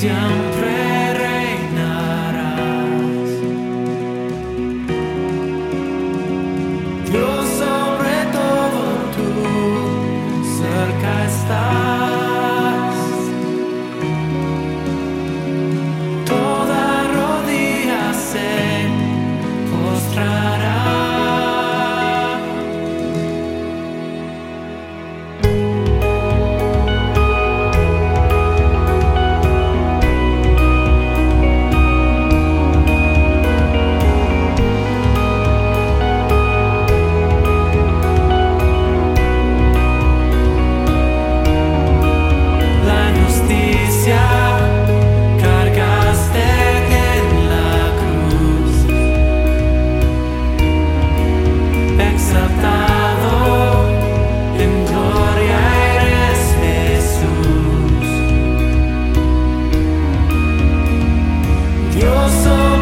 siempre Dios